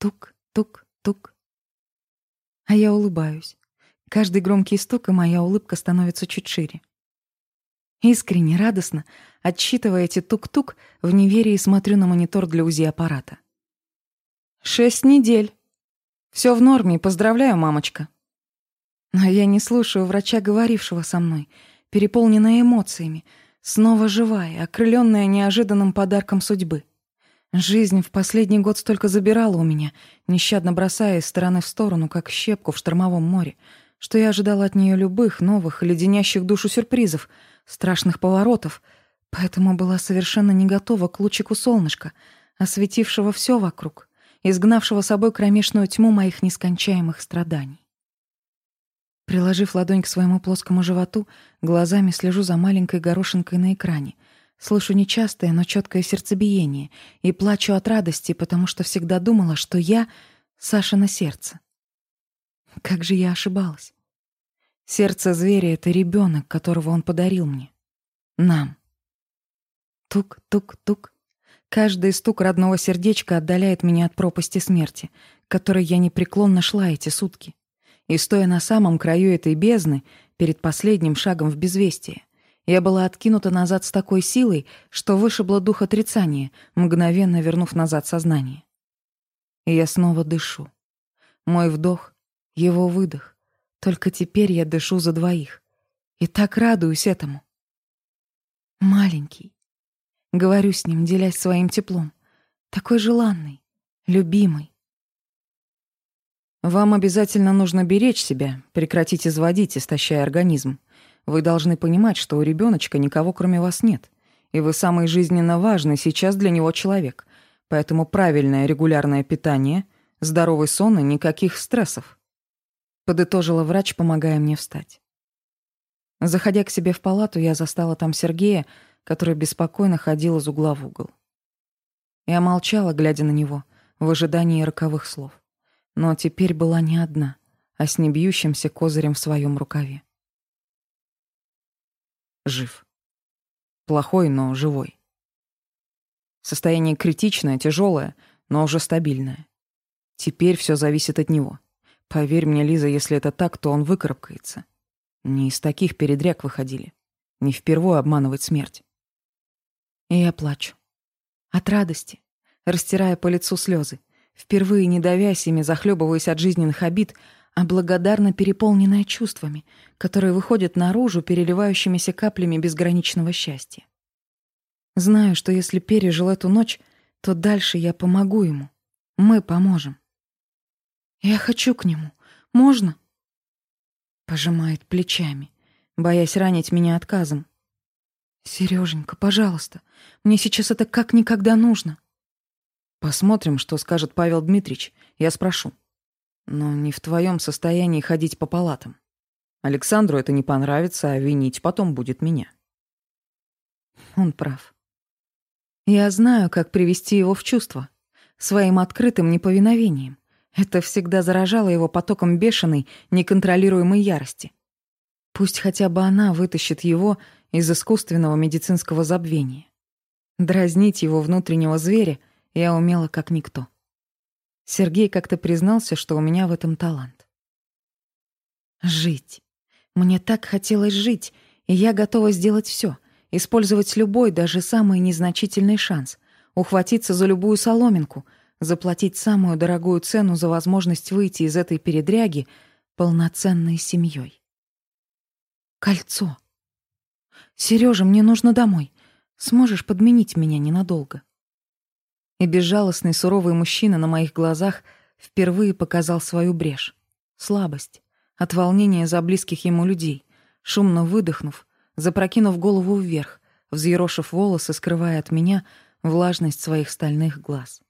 Тук-тук-тук. А я улыбаюсь. Каждый громкий стук, и моя улыбка становится чуть шире. Искренне, радостно, отсчитывая эти тук-тук, в неверии смотрю на монитор для УЗИ-аппарата. «Шесть недель. Все в норме, поздравляю, мамочка». Но я не слушаю врача, говорившего со мной, переполненная эмоциями, снова живая, окрыленная неожиданным подарком судьбы. Жизнь в последний год столько забирала у меня, нещадно бросая из стороны в сторону, как щепку в штормовом море, что я ожидала от нее любых новых, леденящих душу сюрпризов, страшных поворотов, поэтому была совершенно не готова к лучику солнышка, осветившего все вокруг, изгнавшего собой кромешную тьму моих нескончаемых страданий. Приложив ладонь к своему плоскому животу, глазами слежу за маленькой горошинкой на экране — Слышу нечастое, но четкое сердцебиение и плачу от радости, потому что всегда думала, что я — Саша на сердце. Как же я ошибалась. Сердце зверя — это ребенок, которого он подарил мне. Нам. Тук-тук-тук. Каждый стук родного сердечка отдаляет меня от пропасти смерти, которой я непреклонно шла эти сутки. И стоя на самом краю этой бездны, перед последним шагом в безвестие, я была откинута назад с такой силой, что вышибла дух отрицания, мгновенно вернув назад сознание. И я снова дышу. Мой вдох, его выдох. Только теперь я дышу за двоих. И так радуюсь этому. Маленький. Говорю с ним, делясь своим теплом. Такой желанный, любимый. Вам обязательно нужно беречь себя, прекратить изводить, истощая организм. Вы должны понимать, что у ребеночка никого кроме вас нет, и вы самый жизненно важный сейчас для него человек. Поэтому правильное регулярное питание, здоровый сон и никаких стрессов. Подытожила врач, помогая мне встать. Заходя к себе в палату, я застала там Сергея, который беспокойно ходил из угла в угол. Я молчала, глядя на него, в ожидании роковых слов. Но теперь была не одна, а с небьющимся козырем в своем рукаве жив. Плохой, но живой. Состояние критичное, тяжелое, но уже стабильное. Теперь все зависит от него. Поверь мне, Лиза, если это так, то он выкарабкается. Не из таких передряг выходили. Не впервые обманывать смерть. И я плачу. От радости, растирая по лицу слезы, впервые не давясь ими, захлебываясь от жизненных обид — а благодарно переполненная чувствами, которые выходят наружу переливающимися каплями безграничного счастья. Знаю, что если пережил эту ночь, то дальше я помогу ему. Мы поможем. Я хочу к нему. Можно? Пожимает плечами, боясь ранить меня отказом. Сереженька, пожалуйста, мне сейчас это как никогда нужно. Посмотрим, что скажет Павел Дмитрич. Я спрошу. Но не в твоем состоянии ходить по палатам. Александру это не понравится, а винить потом будет меня. Он прав. Я знаю, как привести его в чувство. Своим открытым неповиновением. Это всегда заражало его потоком бешеной, неконтролируемой ярости. Пусть хотя бы она вытащит его из искусственного медицинского забвения. Дразнить его внутреннего зверя я умела как никто. Сергей как-то признался, что у меня в этом талант. Жить. Мне так хотелось жить, и я готова сделать все, использовать любой, даже самый незначительный шанс, ухватиться за любую соломинку, заплатить самую дорогую цену за возможность выйти из этой передряги полноценной семьей. Кольцо. Сережа, мне нужно домой. Сможешь подменить меня ненадолго?» и безжалостный суровый мужчина на моих глазах впервые показал свою брешь. Слабость. От волнения за близких ему людей. Шумно выдохнув, запрокинув голову вверх, взъерошив волосы, скрывая от меня влажность своих стальных глаз.